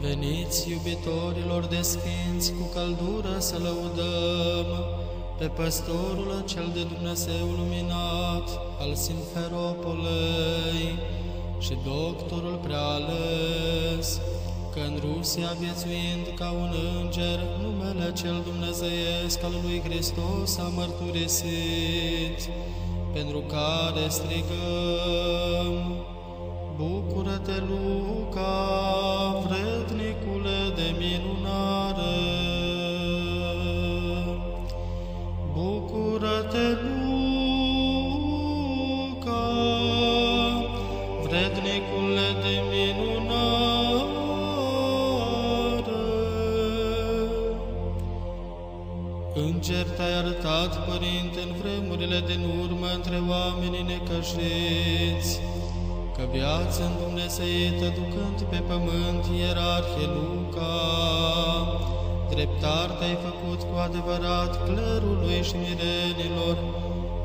Veniți, iubitorilor de sfinți, cu căldură să lăudăm pe păstorul cel de Dumnezeu luminat al Simferopolei și doctorul preales, că în Rusia viețuind ca un înger, numele cel dumnezeiesc al lui Hristos a mărturisit, pentru care strigăm, Bucură-te, Luca, te-ai arătat, Părinte, în vremurile din urmă între oamenii necășiți, că viață în Dumnezeită ducând pe pământ ierarhie Luca, dreptar te-ai făcut cu adevărat clerului și mirenilor,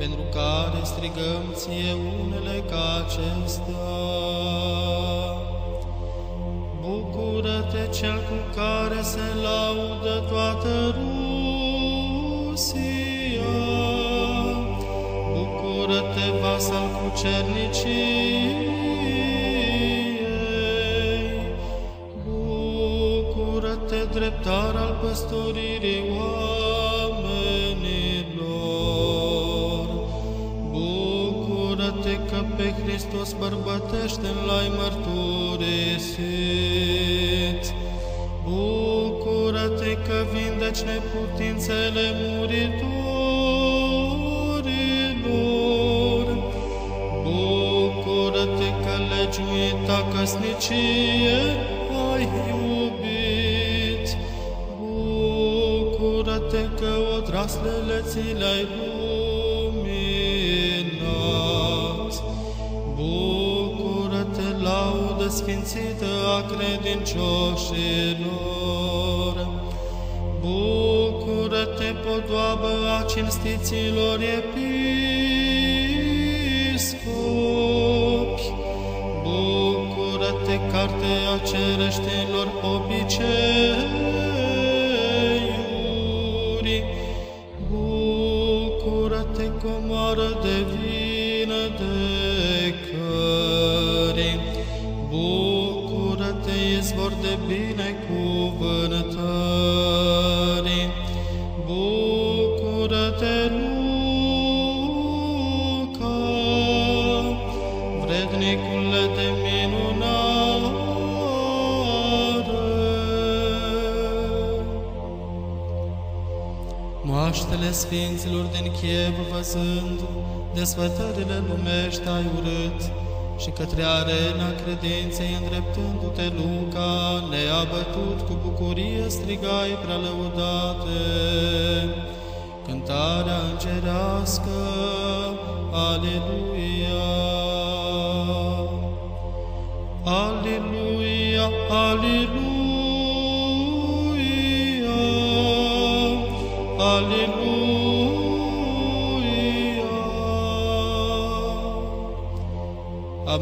pentru care strigăm ție unele ca acestea. Bucură-te cel cu care se laudă toată Rusia, Bucură-te, vasal cu cerniciei, Bucură-te, dreptar al păstoririi oamenilor, Bucură-te că pe Hristos bărbătește l-ai mărturisit, Bucură-te că vindeci neputințele muritorilor, legiuita căsnicie ai iubit, Bucură-te că odraslele ți le-ai luminat, Bucură-te, laudă sfințită a credincioșilor, Bucură-te, podoabă a cinstiților episcopi, Bucură-te, comoară de vină de cări, Bucură-te, izvor de binecuvântări, sfinților din Chiev văzând, desfătările lumești ai urât, și către arena credinței îndreptându-te, Luca, neabătut cu bucurie strigai prea lăudate. Cântarea îngerească, Aleluia! Aleluia, aleluia, aleluia.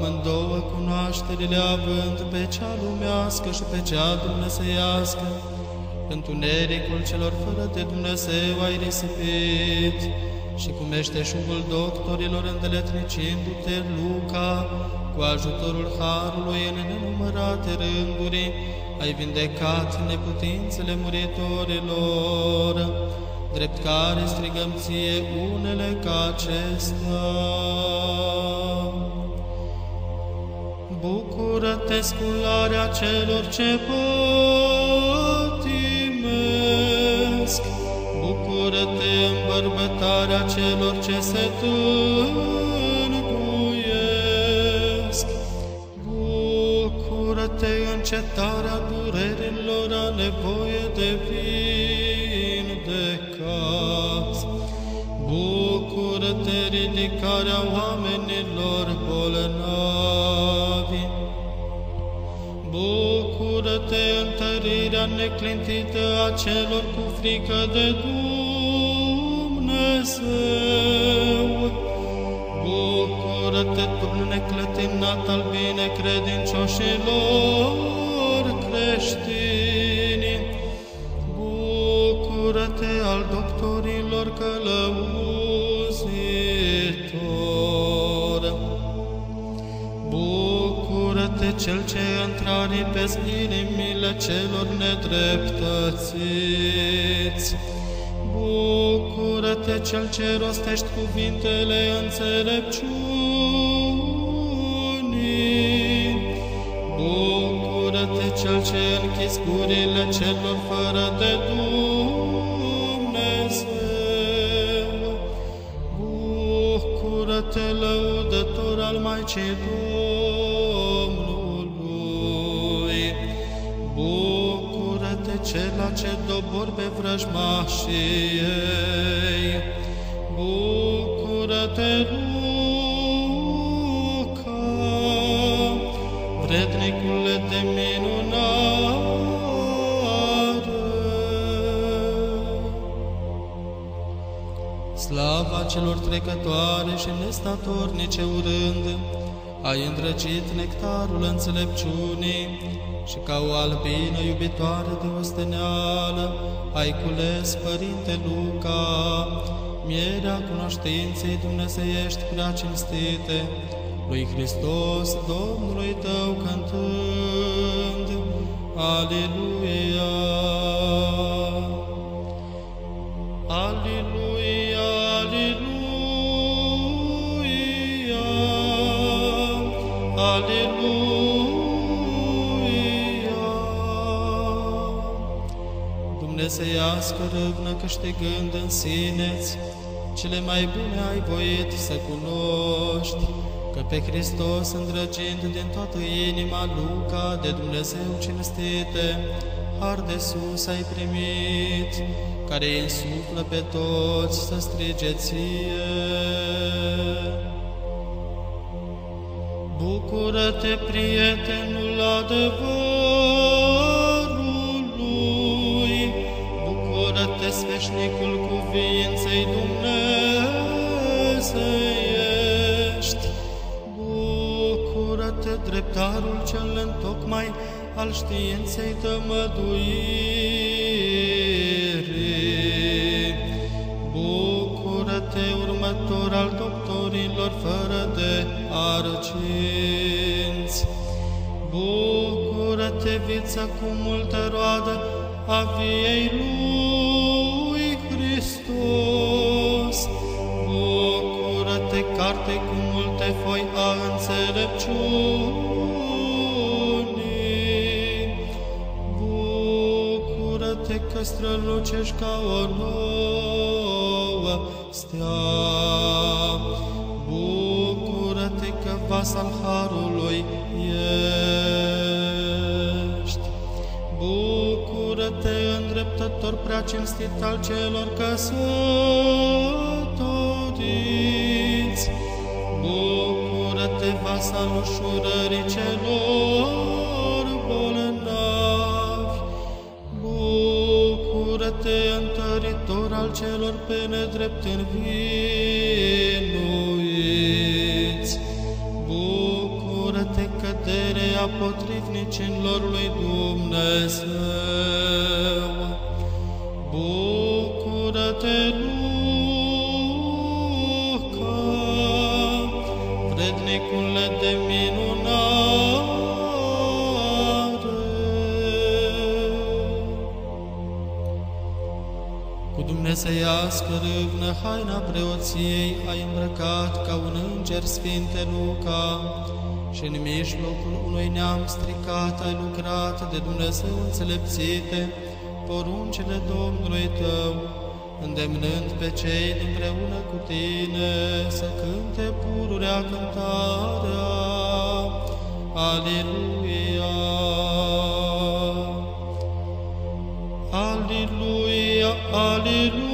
Amândouă cunoașterile având pe cea lumească și pe cea dumnezeiască, întunericul celor fără de Dumnezeu ai risipit și cu meșteșugul doctorilor îndeletnicindu-te, Luca, cu ajutorul Harului în nenumărate rânduri, ai vindecat neputințele muritorilor, drept care strigăm ție unele ca acestea. Bucură-te, scularea celor ce pătimesc, Bucură-te, îmbărbătarea celor ce se târguiesc, Bucură-te, încetarea durerilor a nevoie de vindecat, Bucură-te, ridicarea oamenilor neclintită a celor cu frică de Dumnezeu. Bucură-te, turn neclătinat al binecredincioșilor creștini, bucură-te al doctorilor călăuzitor, bucură-te cel ce întraripezi inimile celor nedreptățiți, Bucură-te cel ce rostești cuvintele înțelepciunii. Bucură-te cel ce închizi gurile celor fără de Dumnezeu. Bucură-te lăudător al Maicii Domnului. Ce dobor pe vrăjmașii ei. Bucură-te, Luca, vrednicule de minunare. Slava celor trecătoare și nestatornice urând, ai îndrăgit nectarul înțelepciunii și ca o albină iubitoare de osteneală, ai cules, Părinte Luca, mierea cunoștinței dumnezeiești prea cinstite, lui Hristos, Domnului tău, cântând, Aleluia! Aleluia, aleluia, aleluia. Dumnezeiască râvnă câștigând în sineți, cele mai bune ai voit să cunoști, că pe Hristos îndrăgind din toată inima Luca de Dumnezeu cinstite, har de sus ai primit, care îi însuflă pe toți să strige ție. Bucură-te, prietenul adevărului, bucură-te, sfeșnicul cuvinței dumnezeiești, bucură-te, dreptarul cel întocmai al științei tămăduirii. Bucură-te, următor al doctorilor fără de arginți. Bucură-te, viță cu multă roadă a viei lui Bucură-te că strălucești ca o nouă stea. Bucură-te că vas al harului ești. Bucură-te, îndreptător prea cinstit al celor căsătoriți. Bucură-te, vas al ușurării celor celor pe nedrept învinuiți. Bucură-te, căderea potrivnicinilor lui Dumnezeu. Dumnezeiască râvnă haina preoției ai îmbrăcat ca un înger sfinte Luca și în mijlocul unui neam stricat ai lucrat de Dumnezeu înțelepțite poruncile Domnului tău, îndemnând pe cei împreună cu tine să cânte pururea cântarea. Aleluia! Aleluia, aleluia,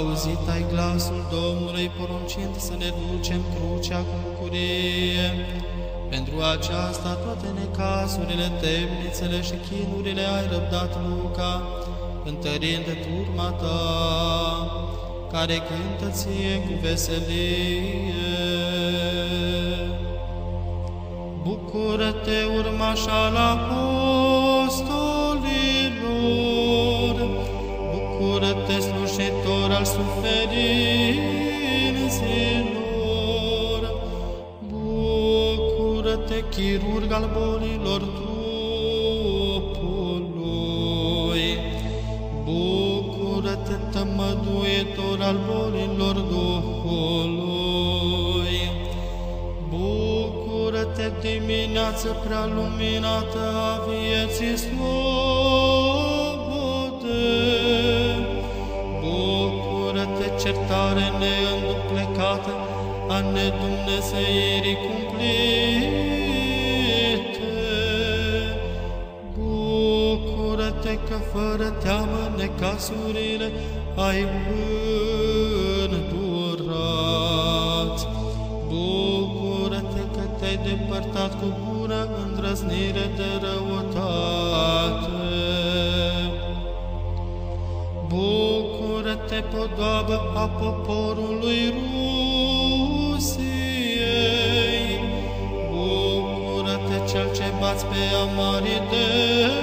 Auzit ai glasul Domnului poruncind să ne ducem crucea cu bucurie. Pentru aceasta toate necazurile, temnițele și chinurile ai răbdat Luca, întărind turma ta, care cântă ție cu veselie. Bucură-te, urmaș al apostolilor, al suferinților, bucură-te, chirurg al bolilor trupului, bucură-te, tămăduietor al bolilor Duhului, bucură-te, dimineață prea luminată a vieții slobode, bucură-te, certare neînduplecată a nedumneseirii cumplite, bucură-te că fără teamă necasurile ai îndurat, bucură-te că te-ai depărtat cu bună îndrăznire de răutate. Bucură-te, podoabă a poporului Rusiei! Bucură-te, cel ce bați pe amarii demoni!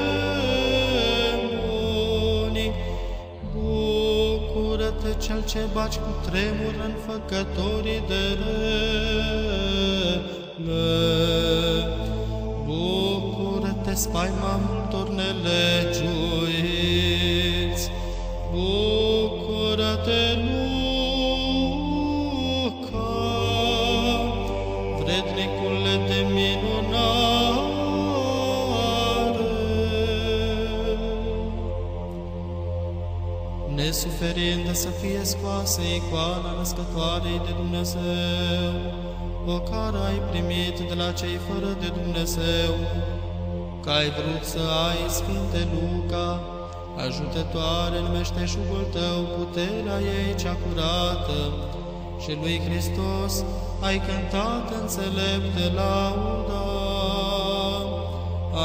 Bucură-te, cel ce baci cu tremur în făcătorii de rele! Bucură-te, spaima multor nelegiuiți! Icoana născătoarei de Dumnezeu, o care ai primit de la cei fără de Dumnezeu, că ai vrut să ai, Sfinte Luca, ajutătoare în meșteșugul tău, puterea ei cea curată, și lui Hristos ai cântat înțelepte lauda.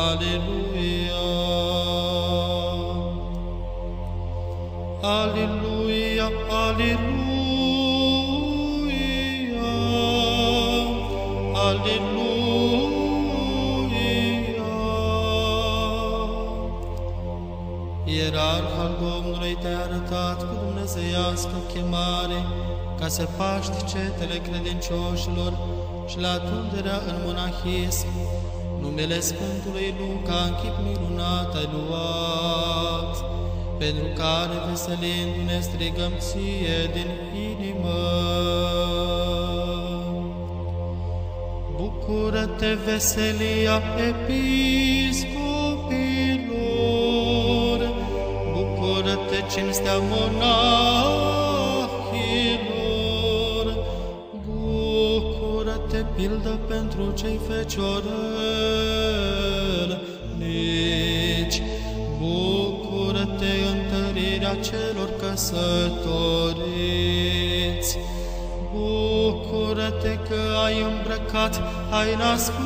Aleluia! Aleluia! Aleluia! Aleluia! Ierarh al Domnului te-a arătat cu dumnezeiască chemare ca să paști cetele credincioșilor și la tunderea în monahism. Numele Sfântului Luca în chip minunat ai luat, pentru care veselindu-ne strigăm ție din inimă. Bucură-te, veselia episcopilor, bucură-te, cinstea monahilor, bucură-te, pildă pentru cei feciorelnici, bucură-te, întărirea celor căsătoriți, Bucură-te că ai îmbrăcat haina sfântă.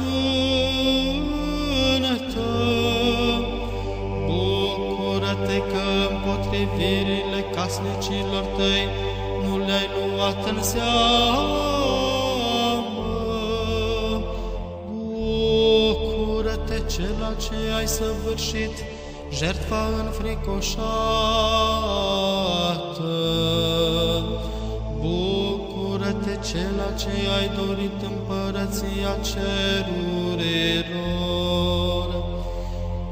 Bucură-te că împotrivirile casnicilor tăi nu le-ai luat în seamă. Bucură-te cela ce ai săvârșit, jertfa înfricoșată. Bucură-te cela ce ai dorit împărăția cerurilor.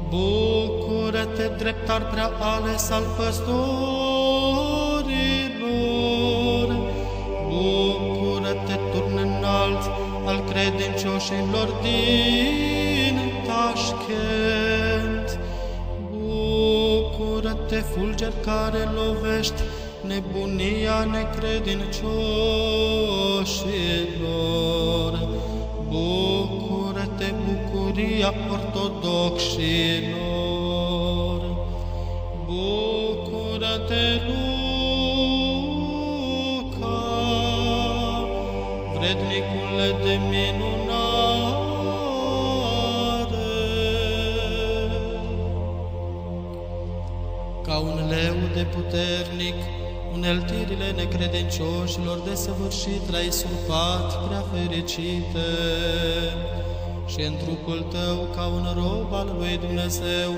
Bucură-te, dreptar prea ales al păstorilor. Bucură-te, turn înalt al credincioșilor din Tașkent. Bucură-te, fulger care lovești nebunia necredincioșilor. Bucură-te, bucuria ortodoxilor. Bucură-te, Luca, vrednicule de minunare. Ca ca un leu de puternic, uneltirile necredincioșilor de săvârșit l-ai surpat, prea fericite. Și în trupul tău, ca un rob al lui Dumnezeu,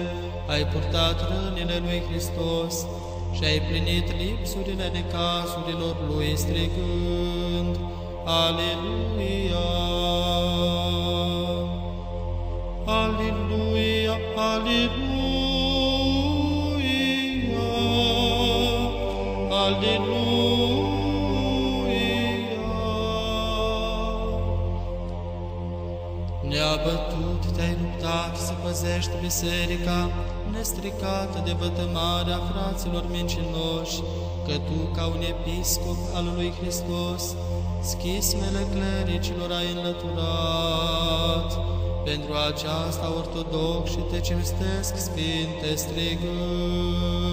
ai purtat rănile lui Hristos și ai plinit lipsurile necasurilor lui strigând, Aleluia! Aleluia! Aleluia! Neabătut te-ai luptat să păzești biserica, nestricată de vătămarea fraților mincinoși, că tu, ca un episcop al lui Hristos, schismele clericilor ai înlăturat. Pentru aceasta ortodox și te cinstesc, Sfinte, strigând.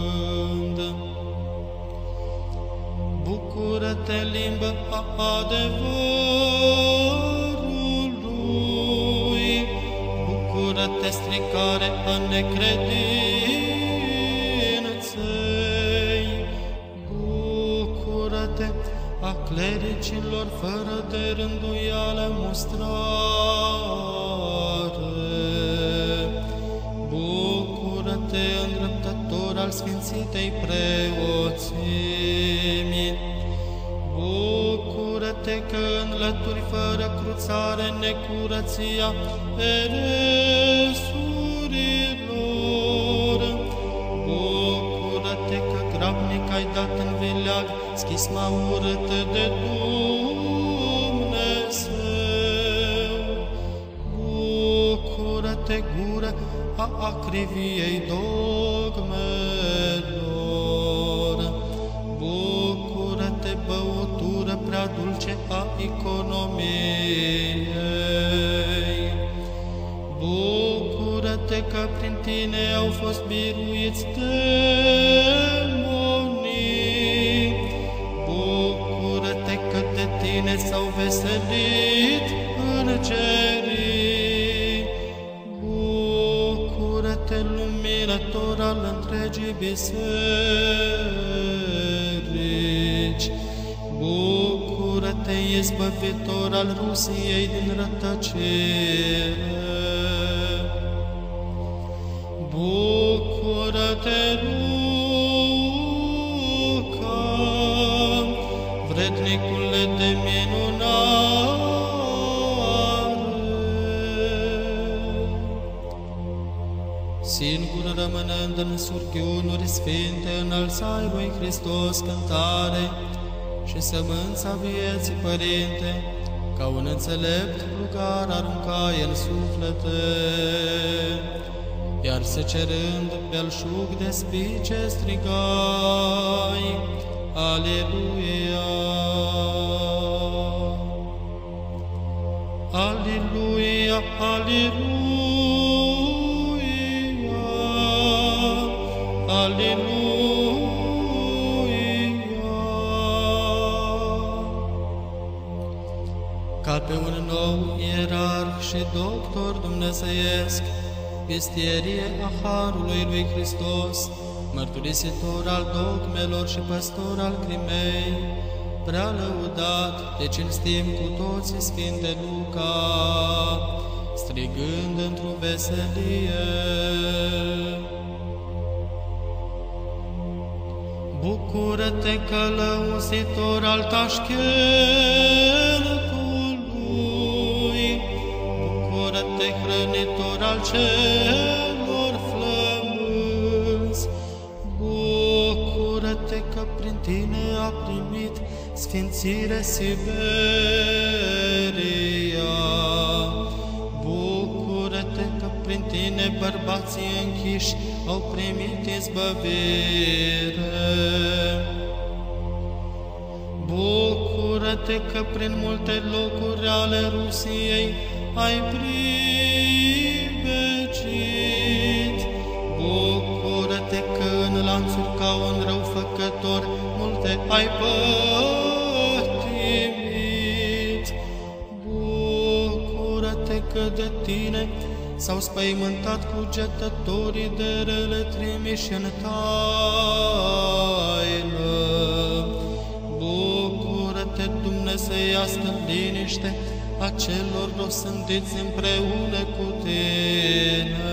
Adevărului, bucură-te, stricare a necredinței, bucură-te, a clericilor fără de rânduială mustrare. Bucură-te, îndreptător al Sfințitei preoțimi. Că înlături fără cruțare necurăția eresurilor. Bucură-te că grabnic ai dat în vileag schisma urâtă de Dumnezeu. Bucură-te, gură a acriviei dogmelor. Luminător al întregii biserici. Bucură-te, izbăvitor al Rusiei din rătăcire. Bucură-te, Luca, rămânând în surghiunuri sfinte, înălțai lui Hristos cântare și sămânța vieții, Părinte, ca un înțelept rugar aruncai în suflete, iar se cerând belșug de spice strigai, Aleluia! Aleluia! Aleluia! Pe un nou ierarh și doctor dumnezeiesc, vistierie a Harului lui Hristos, mărturisitor al dogmelor și păstor al crimei, prea lăudat, te cinstim cu toții Sfinte Luca, strigând într-o veselie. Bucură-te, călăuzitor al tașchelului, Bucură-te, hrănitor al celor flămânzi, Bucură-te că prin tine a primit sfințire Siberia. Bucură-te că prin tine bărbații închiși au primit izbăvire. Bucură-te că prin multe locuri ale Rusiei ai privegit. Bucură-te că în lanțuri ca un răufăcător multe ai pătimit. Bucură-te că de tine s-au spăimântat cugetătorii de rele trimiși în taină. Bucură-te, Dumnezeiască liniște a celor rosândiți împreună cu tine.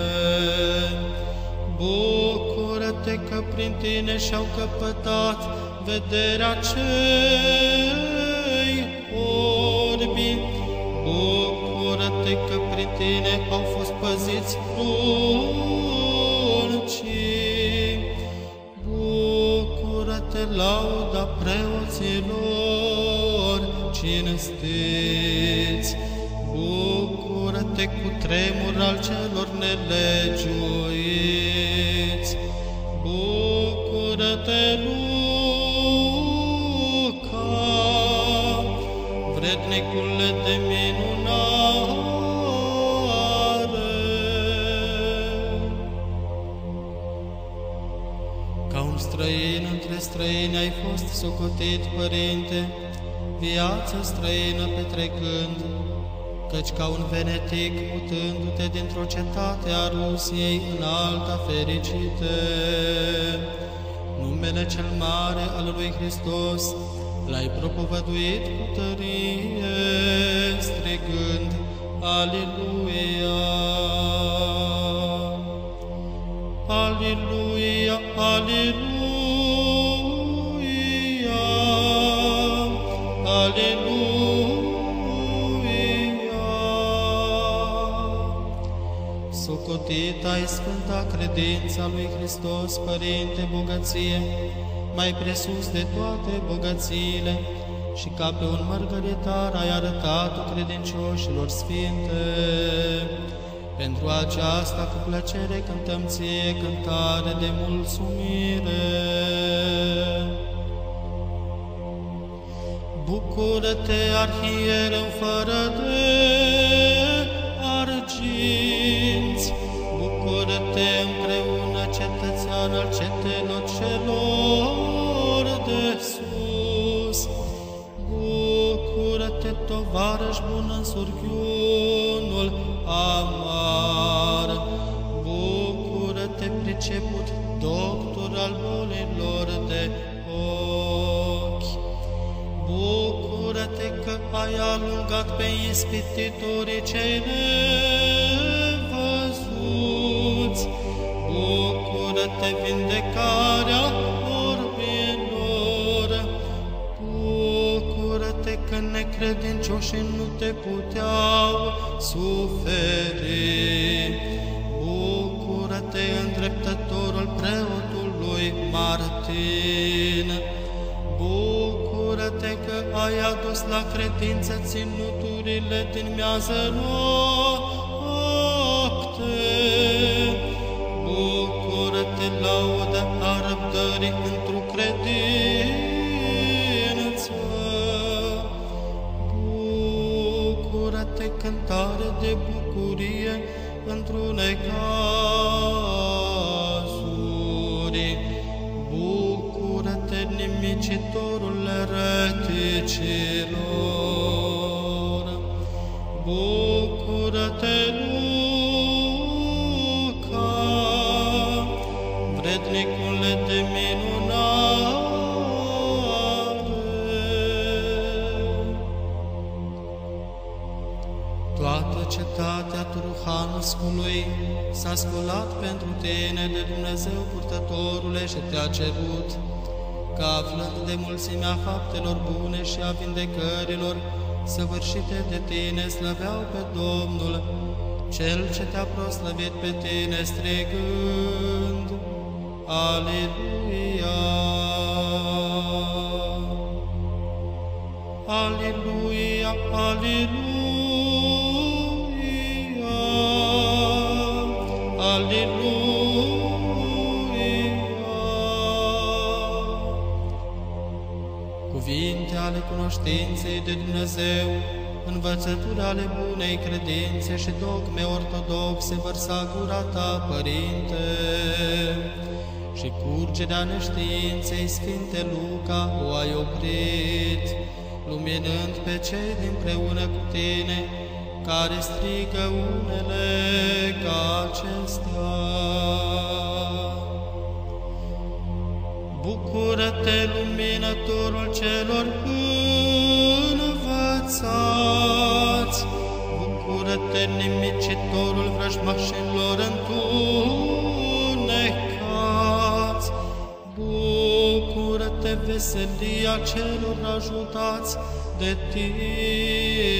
Bucură-te că prin tine și-au căpătat vederea cei orbi. Bucură-te că prin tine au fost păziți pruncii. Bucură-te, lauda preoților cinstiți. Bucură-te cu tremur al celor nelegiuiți. Bucură-te, Luca, vrednicule de minunare. Ca un străin între străini ai fost socotit, Părinte, viață străină petrecând, căci ca un venetic mutându-te dintr-o cetate a Rusiei în alta fericite, numele cel mare al lui Hristos l-ai propovăduit cu tărie, strigând, Aliluia! Aliluia, Aliluia, Aliluia. Socotit ai sfânta credința lui Hristos, Părinte, bogăție, mai presus de toate bogățiile, și ca pe un mărgăritar ai arătat credincioșilor sfinte. Pentru aceasta cu plăcere cântăm ție cântare de mulțumire. Bucură-te, arhiereu fără de tovarăș bun în surghiunul amar, Bucură-te, priceput, doctor al bolilor de ochi, Bucură-te că ai alungat pe ispititorii cei nevăzuți, Bucură-te, vindecarea că necredincioșii nu te puteau suferi, Bucură-te, îndreptătorul preotului Martin, Bucură-te că ai adus la credință ținuturile din miază noapte. Bucură-te, laudă a răbdării într-o Bucură-te, cântare de bucurie într-unei s-a sculat pentru tine de Dumnezeu purtătorule și te-a cerut, că aflând de mulțimea faptelor bune și a vindecărilor săvârșite de tine, slăveau pe Domnul, Cel ce te-a proslăvit pe tine, strigând, Aleluia! Aleluia, aleluia, Cuvinte ale cunoștinței de Dumnezeu, învățături ale bunei credințe și dogme ortodoxe vărsa gura ta, Părinte, și curgerea neștiinței Sfinte Luca o ai oprit, luminând pe cei dinpreună cu tine, care strigă unele ca acestea. Bucură-te, luminătorul celor învățați, Bucură-te, nimicitorul vrăjmașilor întunecați, Bucură-te, veselia celor ajutați de tine,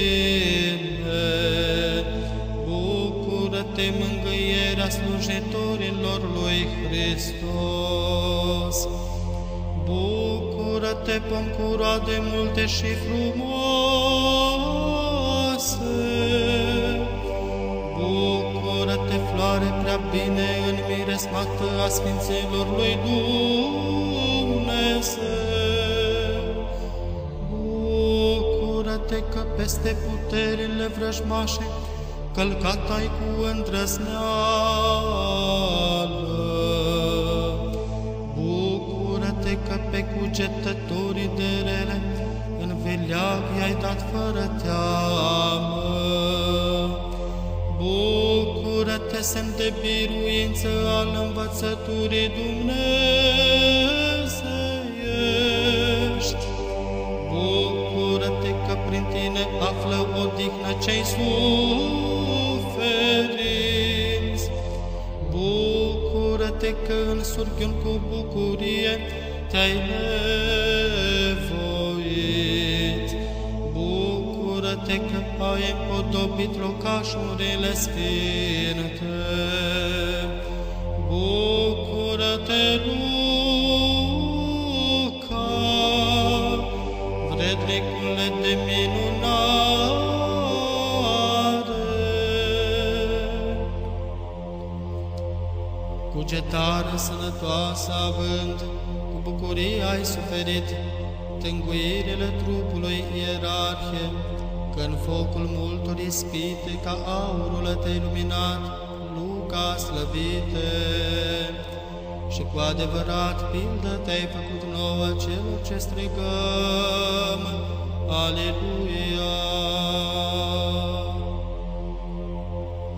Bucură-te, mângâierea slujitorilor lui Hristos, Bucură-te, pom de multe și frumoase. Bucură-te, floare prea bine înmiresmată a Sfinților lui Dumnezeu. Bucură-te că peste puterile vrăjmașe călcat ai cu îndrăzneală. că pe cugetătorii de rele în veleag i-ai dat fără teamă. Bucură-te, semn de biruință al învățăturii dumnezeiești. Cei suferinți. Bucură-te că în surghiun cu bucurie te-ai nevoit. Bucură-te că ai împodobit locașurile sfinte. Cugetare sănătoasă având, bucurie ai suferit tânguirile trupului ierarhie, când focul multor ispite ca aurul te-ai luminat, Luca slăvite. Și cu adevărat pildă te-ai făcut nouă celor ce strigăm, Aleluia!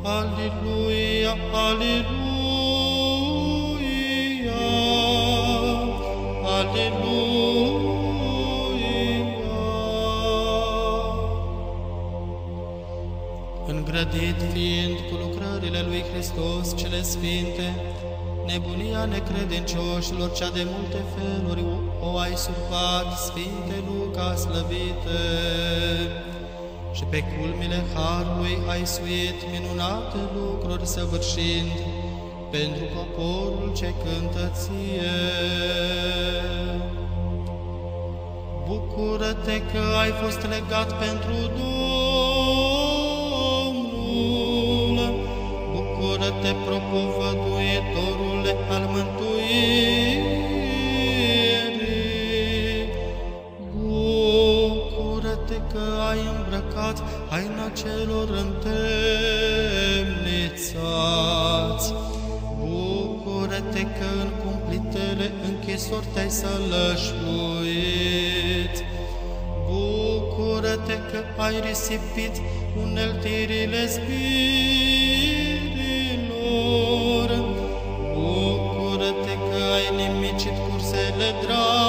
Aleluia, aleluia! Îngrădit fiind cu lucrările lui Hristos cele sfinte, nebunia necredincioșilor cea de multe feluri o ai surpat, Sfinte Luca slăvite, și pe culmile Harului ai suit minunate lucruri săvârșind pentru poporul ce cântă ție. Bucură-te că ai fost legat pentru Domnul, Bucură-te, propovăduitorule al mântuirii, Bucură-te că ai îmbrăcat haina celor întemnițați, te-ai sălășluit. Bucură-te că ai risipit uneltirile zbirilor. Bucură-te că ai nimicit cursele dracilor.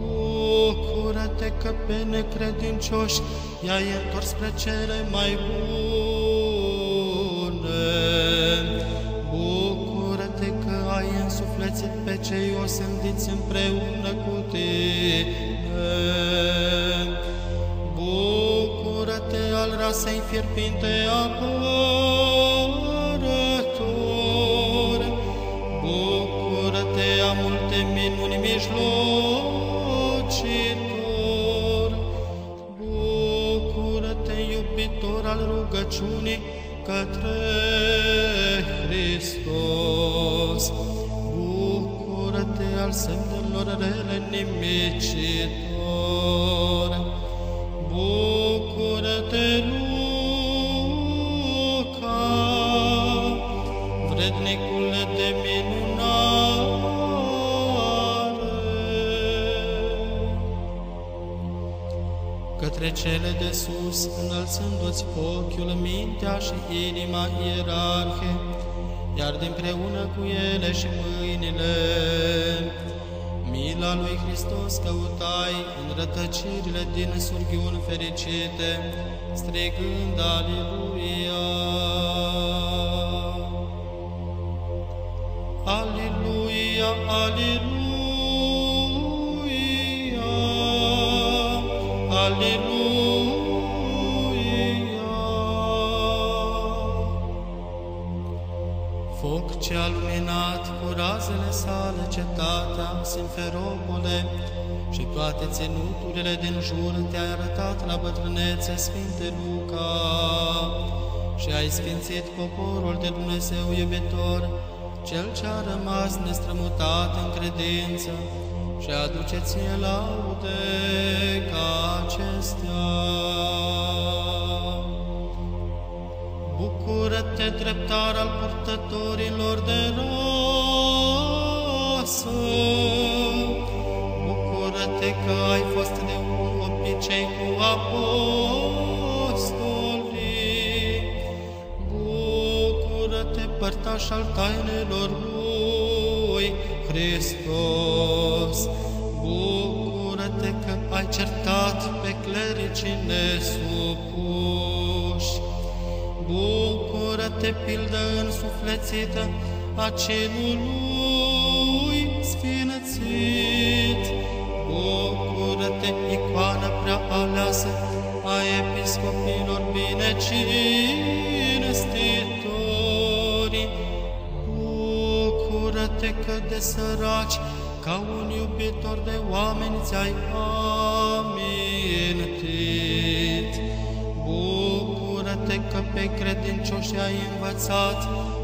Bucură-te că pe necredincioși i-ai întors spre cele mai bune. Osândiți împreună cu tine. Bucură-te al rasei fierbinte apărător, nimicitor. Bucură-te, Luca, vrednicule de minunare. Către către cele de sus, înălțându-ți ochiul, mintea și inima ierarhe, iar dinpreună cu ele și mâinile, mila lui Hristos căutai în rătăcirile din surghiuni fericite, strigând Aliluia! Aliluia, Aliluia! ce razele sale cetatea Simferopole și toate ținuturile din jur te-ai arătat la bătrânețe, Sfinte Luca, și ai sfințit poporul de Dumnezeu iubitor, cel ce a rămas nestrămutat în credință, și aduceți-i laude ca acestea. Bucură-te, dreptar al purtătorilor de rasă. Bucură-te că ai fost de un obicei cu apostolii. Bucură-te, părtaș al tainelor lui Hristos. Bucură-te că ai certat pe clericii nesupuși. Bucură-te, pildă însuflețită a celui sfinățit. Bucură-te, icoană prea aleasă a episcopilor bine cinstitori. Bucură-te că de săraci, ca un iubitor de oameni ți-ai amintit. Pe credincioși ai învățat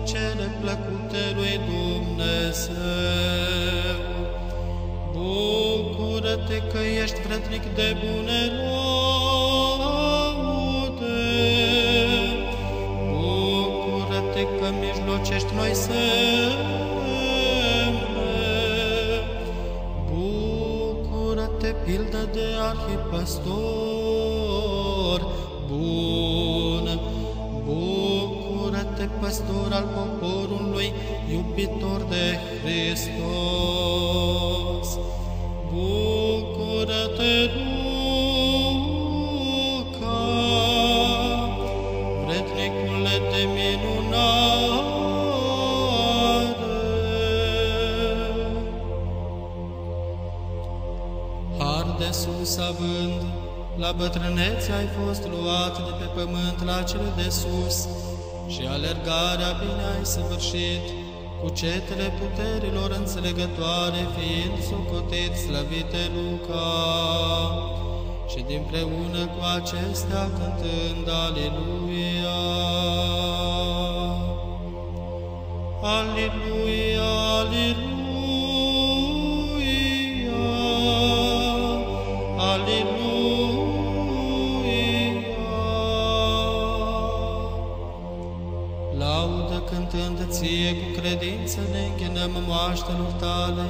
cele plăcute lui Dumnezeu. Bucură-te că ești vrednic de bune laude. Bucură-te că mijlocești noi semne. Bucură-te, pildă de arhipăstor bun. Bucură-te, păstor al poporului, iubitor de Hristos. Bucură-te, Luca, vrednicule de minunare. Har de sus având, la bătrânețe ai fost luat de pe pământ la cele de sus și alergarea bine ai săvârșit, cu cetele puterilor înțelegătoare fiind socotit slăvite Luca. Și dinpreună cu acestea cântând Aliluia. Aliluia, Aliluia. Credință ne închinăm moaștelor tale,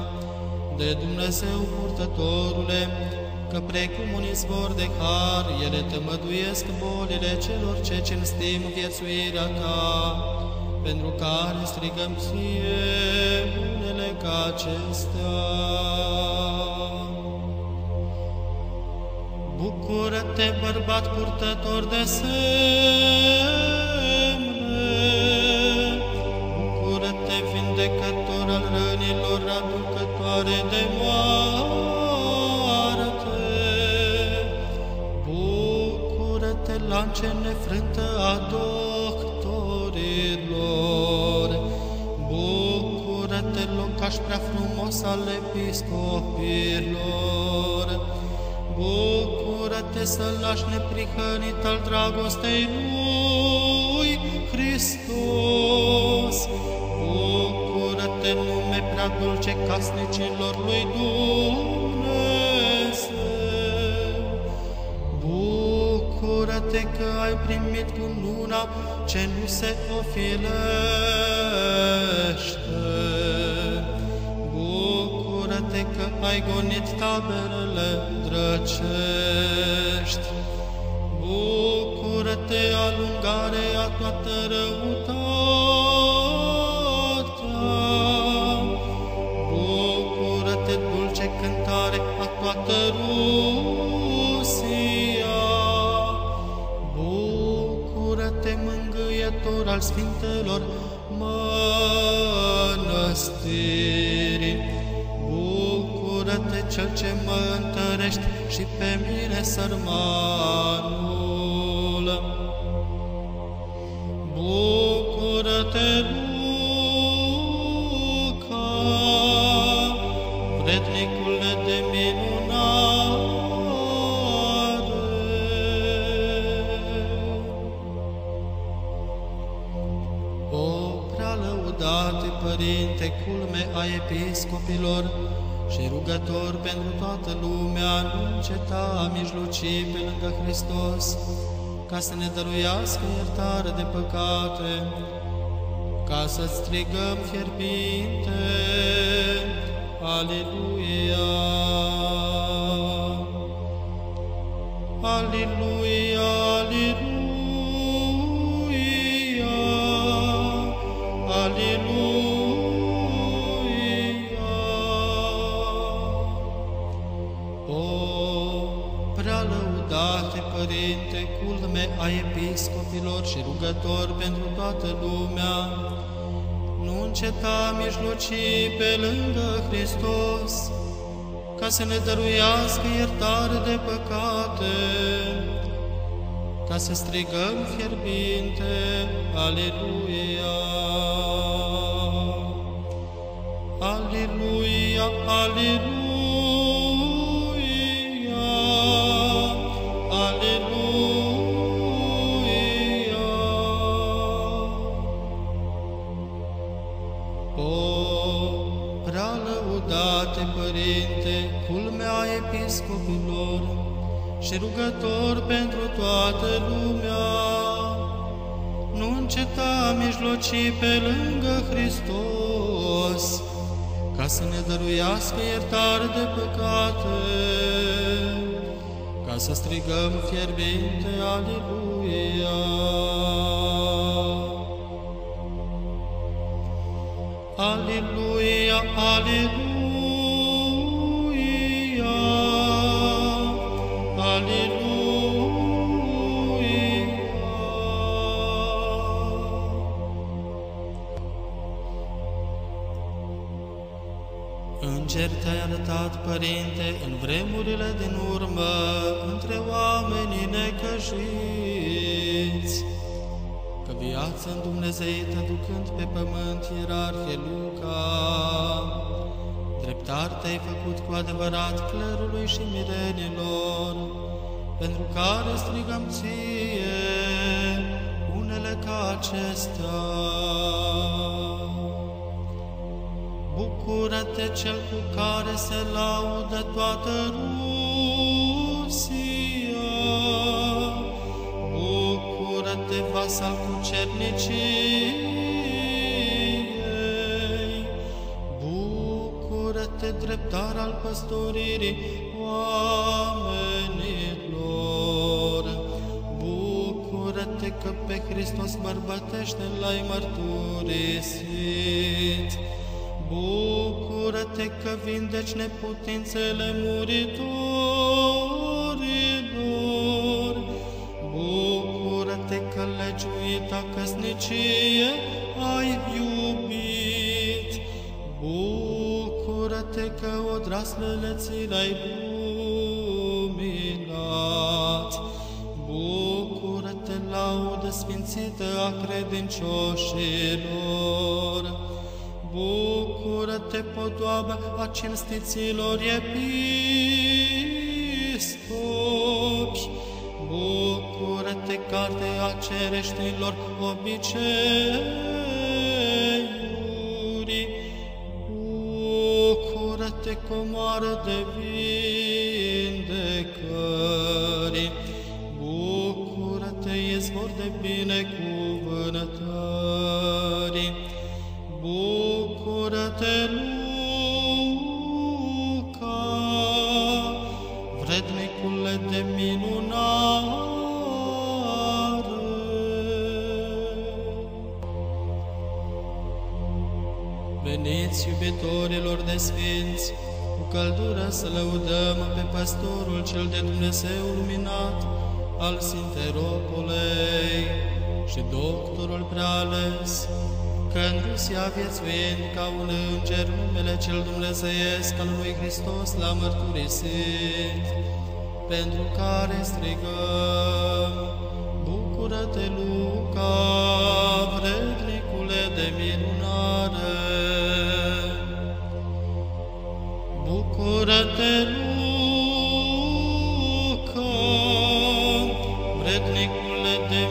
de Dumnezeu purtătorule, că precum un izvor de har, ele tămăduiesc bolile celor ce cinstim viețuirea ta, pentru care strigăm ție unele ca acestea. Bucură-te, bărbat purtător de semne! Bucură-te, lance nefrântă a doctorilor! Bucură-te, locaș prea frumos al episcopilor! Bucură-te să lași neprihănit al dragostei lui Hristos. Bucură-te, nume prea dulce casnicilor lui Dumnezeu. Bucură-te că ai primit cu luna ce nu se ofilește. Bucură-te că ai gonit taberele drăcești. Bucură-te, alungare a toată răutatea. Episcopilor și rugător pentru toată lumea, nu înceta a mijloci pe lângă Hristos, ca să ne dăruiască iertare de păcate, ca să strigăm fierbinte, Aleluia! Aleluia, aleluia, O, prea lăudate Părinte, culme a episcopilor și rugător pentru toată lumea, nu înceta mijlocii pe lângă Hristos, ca să ne dăruiască iertare de păcate, ca să strigăm fierbinte, Aleluia! Aleluia, aleluia, mijlocii pe lângă Hristos, ca să ne dăruiască iertare de păcate, ca să strigăm fierbinte, Aleluia! Aleluia, aleluia, Înger te-ai arătat, Părinte, în vremurile din urmă, între oamenii necăjiți, că viața în Dumnezeită ducând pe pământ ierarhie Luca, dreptar te-ai făcut cu adevărat clerului și mirenilor, pentru care strigăm ție unele ca acestea. Bucură-te cel cu care se laudă toată Rusia. Bucură-te, vasal cu cerniciei. Bucură-te, dreptar al păstoririi oamenilor. Bucură-te că pe Hristos bărbătește l-ai mărturisit. Bucură-te că vindeci neputințele muritorilor. Bucură-te că legiuita căsnicie ai iubit. Bucură-te că odraslele ți le-ai luminat. Bucură-te, laudă sfințită a credincioșilor. Bucură-te, podoabă a cinstiților episcopi! Bucură-te, carte a cereștilor obiceiuri! Bucură-te, comoară de vindecări! Lăudăm pe păstorul cel de Dumnezeu luminat al Sinteropolei și doctorul preales, că Rusia viețuind ca un înger numele cel dumnezeiesc al lui Hristos l-a mărturisit, pentru care strigăm, Bucură-te, Luca, vrednicule Bucură-te, Luca, vrednicule de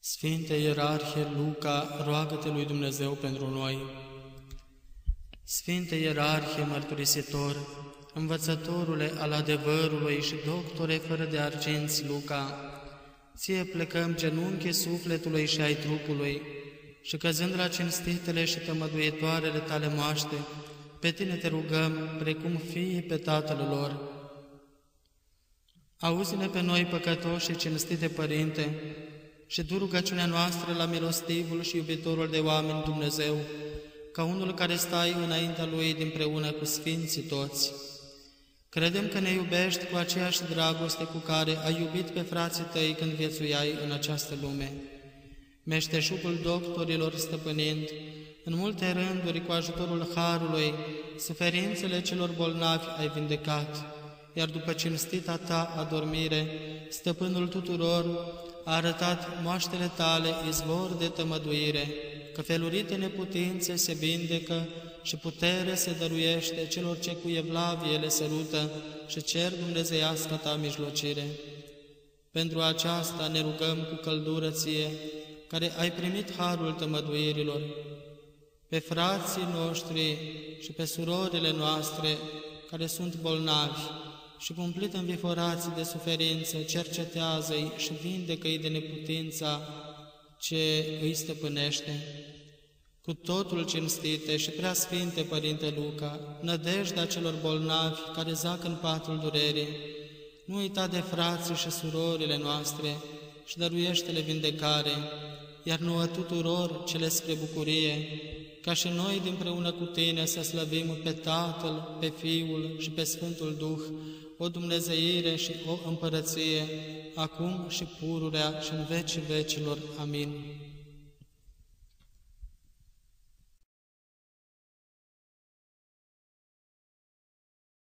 Sfinte Ierarhie Luca, roagă-te lui Dumnezeu pentru noi. Sfinte Ierarhie Mărturisitor, învățătorule al adevărului și doctore fără de arginți Luca, ție plecăm genunchii sufletului și ai trupului și căzând la cinstitele și tămăduitoarele tale moaște, pe tine te rugăm, precum fiii pe tatăl lor. Auzi-ne pe noi, păcătoși și cinstite Părinte, și du rugăciunea noastră la milostivul și iubitorul de oameni Dumnezeu, ca unul care stai înaintea Lui dinpreună cu Sfinții toți. Credem că ne iubești cu aceeași dragoste cu care ai iubit pe frații tăi când viețuiai în această lume. Meșteșugul doctorilor stăpânind, în multe rânduri cu ajutorul Harului, suferințele celor bolnavi ai vindecat, iar după cinstita ta adormire, stăpânul tuturor, a arătat moaștele tale izvor de tămăduire, că felurite neputințe se vindecă și putere se dăruiește celor ce cu evlavie le sărută și cer dumnezeiască ta mijlocire. Pentru aceasta ne rugăm cu căldură ție, care ai primit harul tămăduirilor, pe frații noștri și pe surorile noastre care sunt bolnavi, și cumplit înviforații de suferință, cercetează-i și vindecă-i de neputința ce îi stăpânește. Cu totul cinstite și prea sfinte, Părinte Luca, nădejdea celor bolnavi care zac în patul durerii, nu uita de frații și surorile noastre și dăruiește-le vindecare, iar nouă tuturor cele spre bucurie, ca și noi dinpreună cu Tine să slăvim pe Tatăl, pe Fiul și pe Sfântul Duh, o Dumnezeire și o împărăție, acum și pururea și în vecii vecilor. Amin.